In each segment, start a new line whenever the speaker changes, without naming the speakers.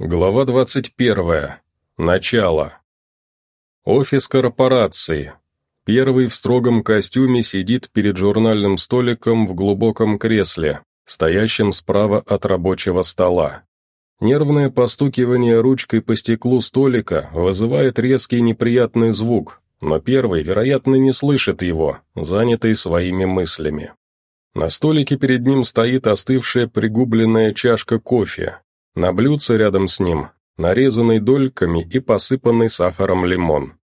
Глава 21. Начало. Офис корпорации. Первый в строгом костюме сидит перед журнальным столиком в глубоком кресле, стоящем справа от рабочего стола. Нервное постукивание ручкой по стеклу столика вызывает резкий неприятный звук, но первый, вероятно, не слышит его, занятый своими мыслями. На столике перед ним стоит остывшая пригубленная чашка кофе, на блюдце рядом с ним нарезанный дольками и посыпанный сахаром лимон.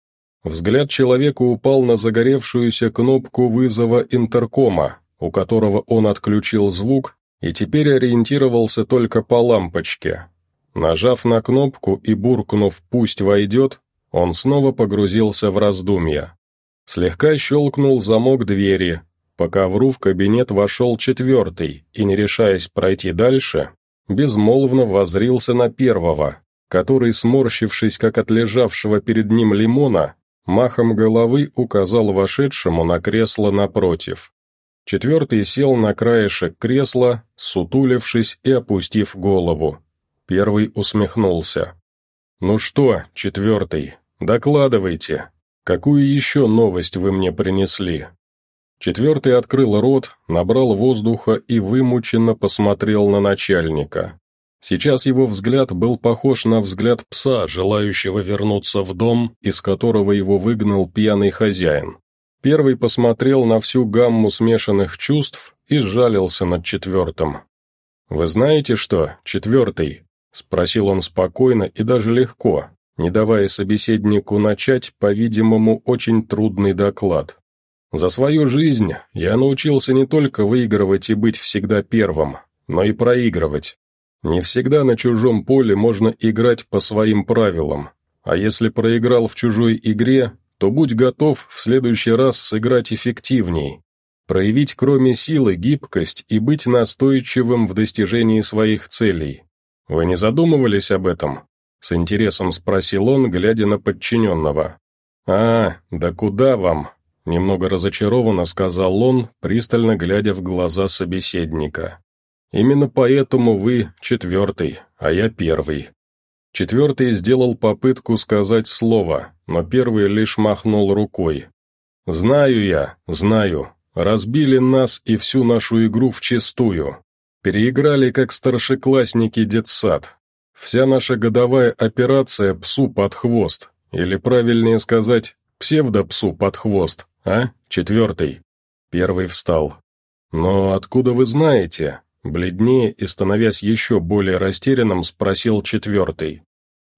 Взгляд человека упал на загоревшуюся кнопку вызова интеркома, у которого он отключил звук и теперь ориентировался только по лампочке. Нажав на кнопку и буркнув «пусть войдет», он снова погрузился в раздумья. Слегка щелкнул замок двери, по ковру в кабинет вошел четвертый и, не решаясь пройти дальше, безмолвно возрился на первого, который, сморщившись как от лежавшего перед ним лимона, махом головы указал вошедшему на кресло напротив. Четвертый сел на краешек кресла, сутулившись и опустив голову. Первый усмехнулся. «Ну что, четвертый, докладывайте, какую еще новость вы мне принесли?» Четвертый открыл рот, набрал воздуха и вымученно посмотрел на начальника. Сейчас его взгляд был похож на взгляд пса, желающего вернуться в дом, из которого его выгнал пьяный хозяин. Первый посмотрел на всю гамму смешанных чувств и сжалился над четвертым. «Вы знаете что, четвертый?» — спросил он спокойно и даже легко, не давая собеседнику начать, по-видимому, очень трудный доклад. За свою жизнь я научился не только выигрывать и быть всегда первым, но и проигрывать. Не всегда на чужом поле можно играть по своим правилам, а если проиграл в чужой игре, то будь готов в следующий раз сыграть эффективней, проявить кроме силы гибкость и быть настойчивым в достижении своих целей. Вы не задумывались об этом? С интересом спросил он, глядя на подчиненного. «А, да куда вам?» Немного разочарованно сказал он, пристально глядя в глаза собеседника. «Именно поэтому вы четвертый, а я первый». Четвертый сделал попытку сказать слово, но первый лишь махнул рукой. «Знаю я, знаю. Разбили нас и всю нашу игру вчистую. Переиграли, как старшеклассники детсад. Вся наша годовая операция псу под хвост, или правильнее сказать, псевдопсу под хвост, «А? Четвертый». Первый встал. «Но откуда вы знаете?» Бледнее и становясь еще более растерянным, спросил четвертый.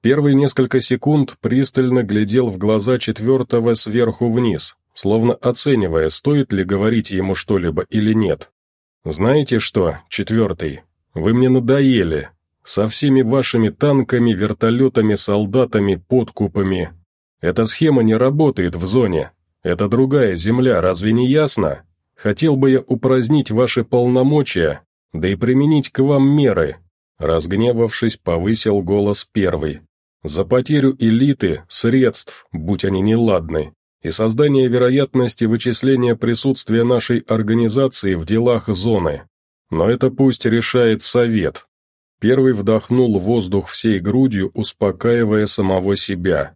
Первый несколько секунд пристально глядел в глаза четвертого сверху вниз, словно оценивая, стоит ли говорить ему что-либо или нет. «Знаете что, четвертый, вы мне надоели. Со всеми вашими танками, вертолетами, солдатами, подкупами. Эта схема не работает в зоне, это другая земля, разве не ясно? Хотел бы я упразднить ваши полномочия, да и применить к вам меры». Разгневавшись, повысил голос первый. «За потерю элиты, средств, будь они неладны, и создание вероятности вычисления присутствия нашей организации в делах зоны. Но это пусть решает совет». Первый вдохнул воздух всей грудью, успокаивая самого себя.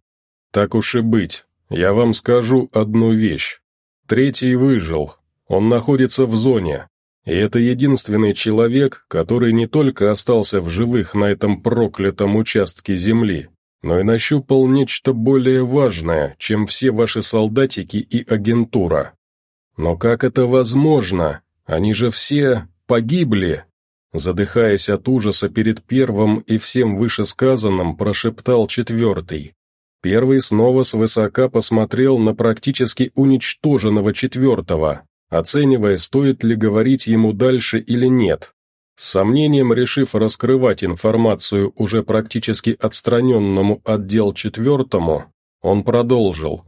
«Так уж и быть, я вам скажу одну вещь. Третий выжил. Он находится в зоне. И это единственный человек, который не только остался в живых на этом проклятом участке земли, но и нащупал нечто более важное, чем все ваши солдатики и агентура. Но как это возможно? Они же все погибли!» Задыхаясь от ужаса перед первым и всем вышесказанным, прошептал четвертый. Первый снова свысока посмотрел на практически уничтоженного четвертого, оценивая, стоит ли говорить ему дальше или нет. С сомнением решив раскрывать информацию уже практически отстраненному отдел четвертому, он продолжил.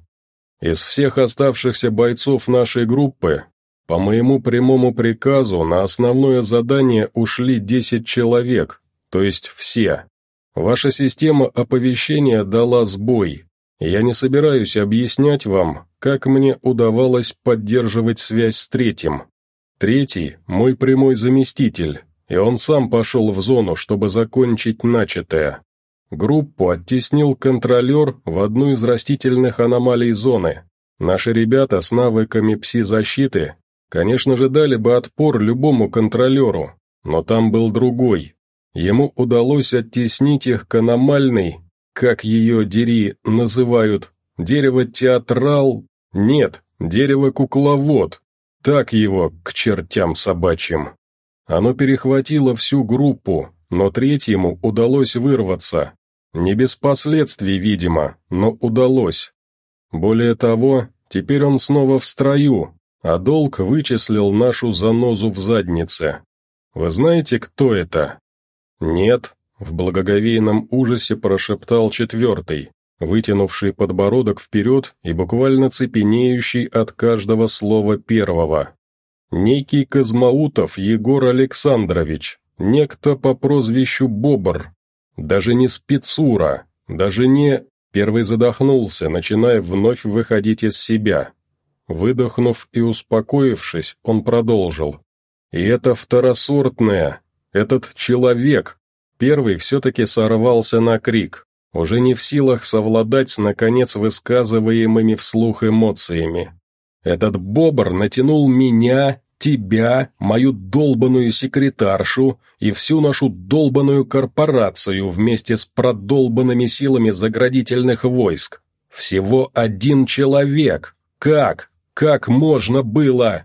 «Из всех оставшихся бойцов нашей группы, по моему прямому приказу, на основное задание ушли 10 человек, то есть все. Ваша система оповещения дала сбой. Я не собираюсь объяснять вам, как мне удавалось поддерживать связь с третьим. Третий – мой прямой заместитель, и он сам пошел в зону, чтобы закончить начатое. Группу оттеснил контролер в одну из растительных аномалий зоны. Наши ребята с навыками пси-защиты, конечно же, дали бы отпор любому контролеру, но там был другой. Ему удалось оттеснить их к аномальной, как ее, дери, называют, дерево-театрал, нет, дерево-кукловод, так его, к чертям собачьим. Оно перехватило всю группу, но третьему удалось вырваться. Не без последствий, видимо, но удалось. Более того, теперь он снова в строю, а долг вычислил нашу занозу в заднице. Вы знаете, кто это? Нет, в благоговейном ужасе прошептал четвертый, вытянувший подбородок вперед и буквально цепенеющий от каждого слова первого. Некий Казмаутов Егор Александрович, некто по прозвищу Бобр, даже не спецура, даже не... Первый задохнулся, начиная вновь выходить из себя. Выдохнув и успокоившись, он продолжил. «И это второсортное, этот человек!» Первый все-таки сорвался на крик, уже не в силах совладать с наконец высказываемыми вслух эмоциями. «Этот бобр натянул меня тебя, мою долбаную секретаршу и всю нашу долбаную корпорацию вместе с продолбанными силами заградительных войск. Всего один человек. Как? Как можно было?»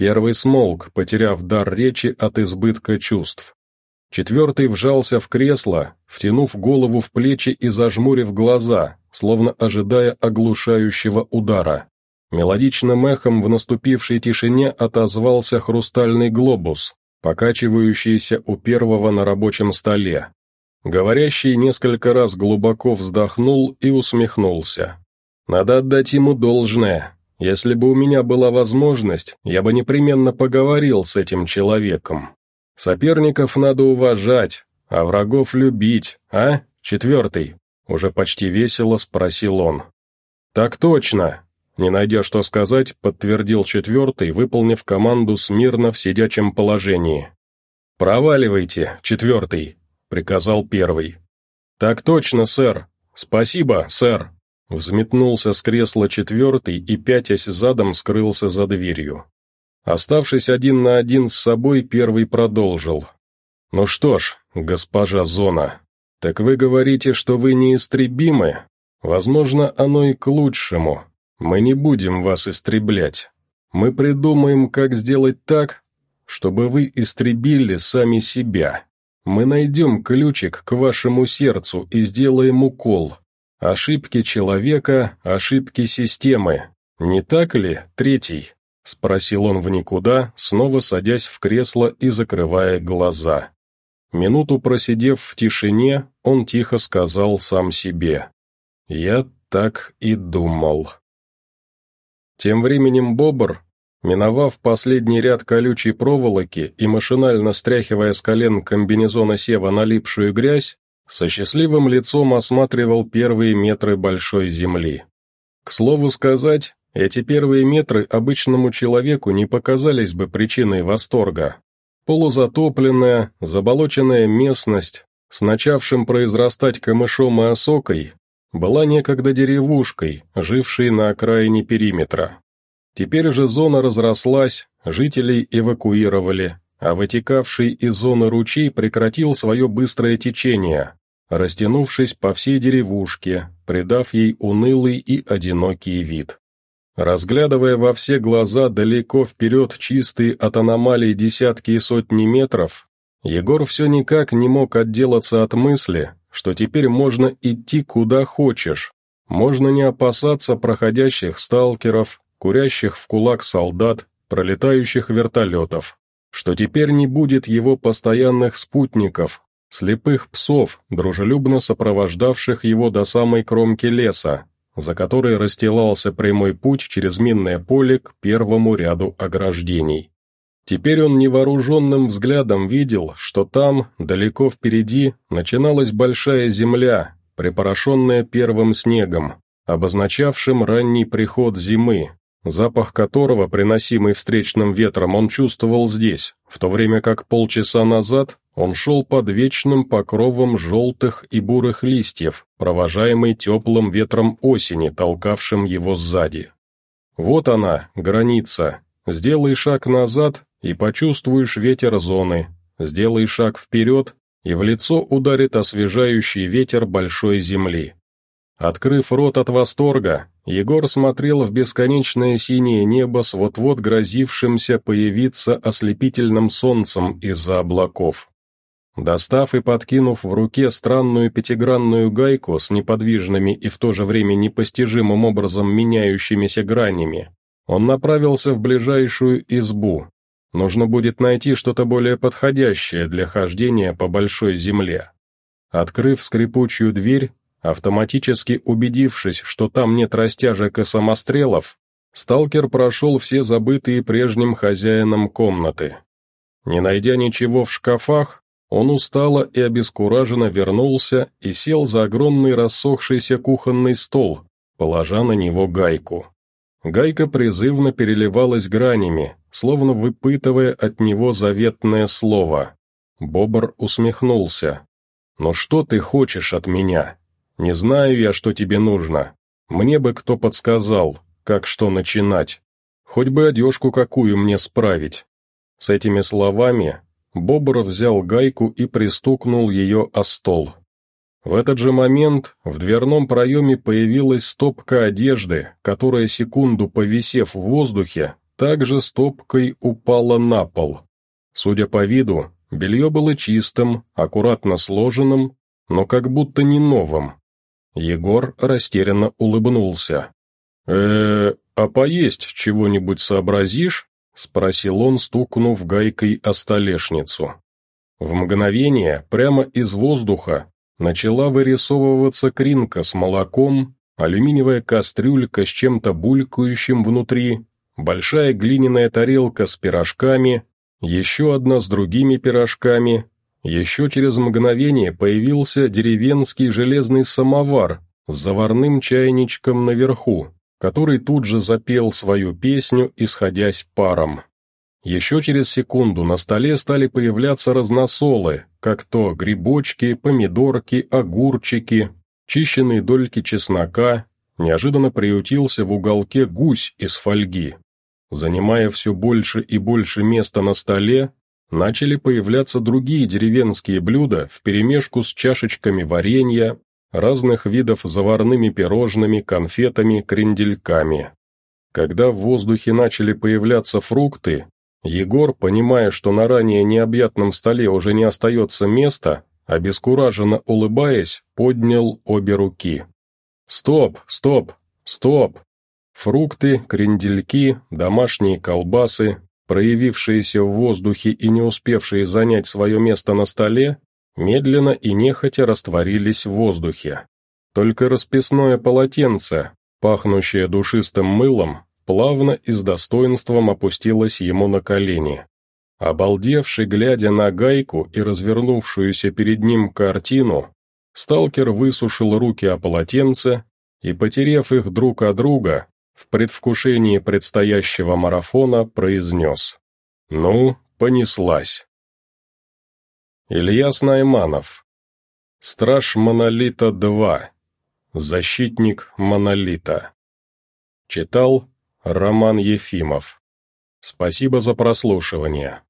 Первый смолк, потеряв дар речи от избытка чувств. Четвертый вжался в кресло, втянув голову в плечи и зажмурив глаза, словно ожидая оглушающего удара. Мелодичным эхом в наступившей тишине отозвался хрустальный глобус, покачивающийся у первого на рабочем столе. Говорящий несколько раз глубоко вздохнул и усмехнулся. «Надо отдать ему должное. Если бы у меня была возможность, я бы непременно поговорил с этим человеком. Соперников надо уважать, а врагов любить, а, четвертый?» Уже почти весело спросил он. «Так точно», не найдя что сказать, подтвердил четвертый, выполнив команду смирно в сидячем положении. «Проваливайте, четвертый», — приказал первый. «Так точно, сэр. Спасибо, сэр», — взметнулся с кресла четвертый и, пятясь задом, скрылся за дверью. Оставшись один на один с собой, первый продолжил. «Ну что ж, госпожа Зона, так вы говорите, что вы неистребимы? Возможно, оно и к лучшему. Мы не будем вас истреблять. Мы придумаем, как сделать так, чтобы вы истребили сами себя. Мы найдем ключик к вашему сердцу и сделаем укол. Ошибки человека, ошибки системы. Не так ли, третий?» — спросил он в никуда, снова садясь в кресло и закрывая глаза. Минуту просидев в тишине, он тихо сказал сам себе. «Я так и думал». Тем временем Бобр, миновав последний ряд колючей проволоки и машинально стряхивая с колен комбинезона Сева налипшую грязь, со счастливым лицом осматривал первые метры большой земли. К слову сказать, эти первые метры обычному человеку не показались бы причиной восторга. Полузатопленная, заболоченная местность, с начавшим произрастать камышом и осокой, была некогда деревушкой, жившей на окраине периметра. Теперь же зона разрослась, жителей эвакуировали, а вытекавший из зоны ручей прекратил свое быстрое течение, растянувшись по всей деревушке, придав ей унылый и одинокий вид. Разглядывая во все глаза далеко вперед чистые от аномалий десятки и сотни метров, Егор все никак не мог отделаться от мысли, что теперь можно идти куда хочешь, можно не опасаться проходящих сталкеров, курящих в кулак солдат, пролетающих вертолетов, что теперь не будет его постоянных спутников, слепых псов, дружелюбно сопровождавших его до самой кромки леса, за которой расстилался прямой путь через минное поле к первому ряду ограждений. Теперь он невооруженным взглядом видел, что там, далеко впереди, начиналась большая земля, припорошенная первым снегом, обозначавшим ранний приход зимы, запах которого, приносимый встречным ветром, он чувствовал здесь, в то время как полчаса назад он шел под вечным покровом желтых и бурых листьев, провожаемый теплым ветром осени, толкавшим его сзади. Вот она, граница. Сделай шаг назад, и почувствуешь ветер зоны. Сделай шаг вперед, и в лицо ударит освежающий ветер большой земли. Открыв рот от восторга, Егор смотрел в бесконечное синее небо с вот-вот грозившимся появиться ослепительным солнцем из-за облаков. Достав и подкинув в руке странную пятигранную гайку с неподвижными и в то же время непостижимым образом меняющимися гранями, он направился в ближайшую избу. Нужно будет найти что-то более подходящее для хождения по большой земле. Открыв скрипучую дверь, Автоматически убедившись, что там нет растяжек и самострелов, сталкер прошел все забытые прежним хозяином комнаты. Не найдя ничего в шкафах, он устало и обескураженно вернулся и сел за огромный рассохшийся кухонный стол, положа на него гайку. Гайка призывно переливалась гранями, словно выпытывая от него заветное слово. Бобр усмехнулся. «Ну что ты хочешь от меня?» Не знаю я, что тебе нужно. Мне бы кто подсказал, как что начинать. Хоть бы одежку какую мне справить». С этими словами Бобр взял гайку и пристукнул ее о стол. В этот же момент в дверном проеме появилась стопка одежды, которая, секунду повисев в воздухе, также стопкой упала на пол. Судя по виду, белье было чистым, аккуратно сложенным, но как будто не новым. Егор растерянно улыбнулся. э а поесть чего-нибудь сообразишь?» — спросил он, стукнув гайкой о столешницу. В мгновение, прямо из воздуха, начала вырисовываться кринка с молоком, алюминиевая кастрюлька с чем-то булькающим внутри, большая глиняная тарелка с пирожками, еще одна с другими пирожками, еще через мгновение появился деревенский железный самовар с заварным чайничком наверху, который тут же запел свою песню, исходясь паром. Еще через секунду на столе стали появляться разносолы, как то грибочки, помидорки, огурчики, чищенные дольки чеснока, неожиданно приютился в уголке гусь из фольги. Занимая все больше и больше места на столе, начали появляться другие деревенские блюда вперемешку с чашечками варенья, разных видов заварными пирожными, конфетами, крендельками. Когда в воздухе начали появляться фрукты, Егор, понимая, что на ранее необъятном столе уже не остается места, обескураженно улыбаясь, поднял обе руки. «Стоп, стоп, стоп!» Фрукты, крендельки, домашние колбасы, проявившиеся в воздухе и не успевшие занять свое место на столе, медленно и нехотя растворились в воздухе. Только расписное полотенце, пахнущее душистым мылом, плавно и с достоинством опустилось ему на колени. Обалдевший, глядя на гайку и развернувшуюся перед ним картину, сталкер высушил руки о полотенце и, потерев их друг от друга, в предвкушении предстоящего марафона произнес. «Ну, понеслась». Ильяс Найманов. Страж Монолита-2 Защитник Монолита Читал Роман Ефимов. Спасибо за прослушивание.